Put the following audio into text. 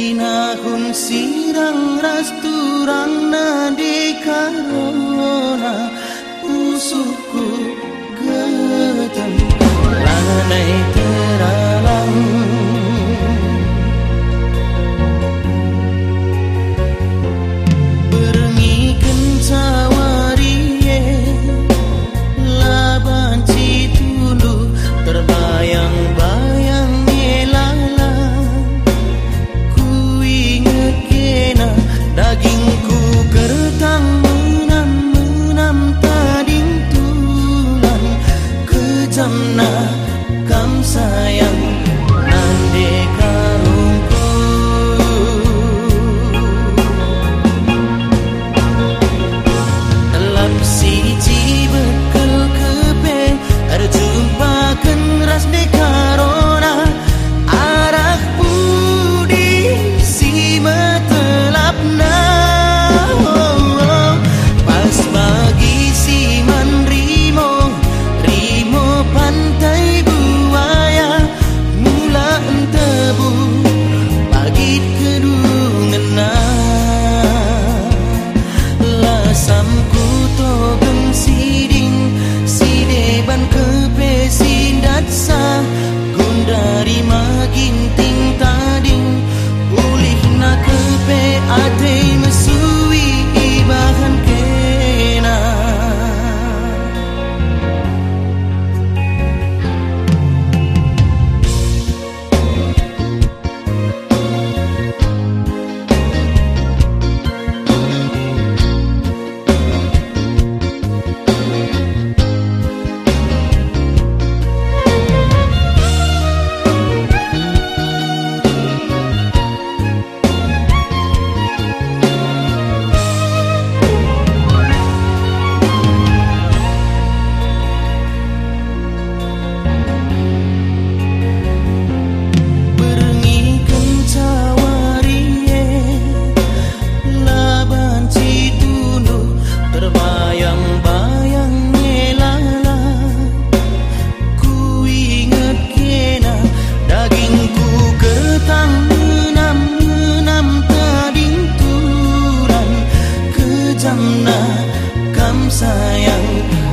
kinahun sirang rasturang na di karona usuk sin ti. sayang.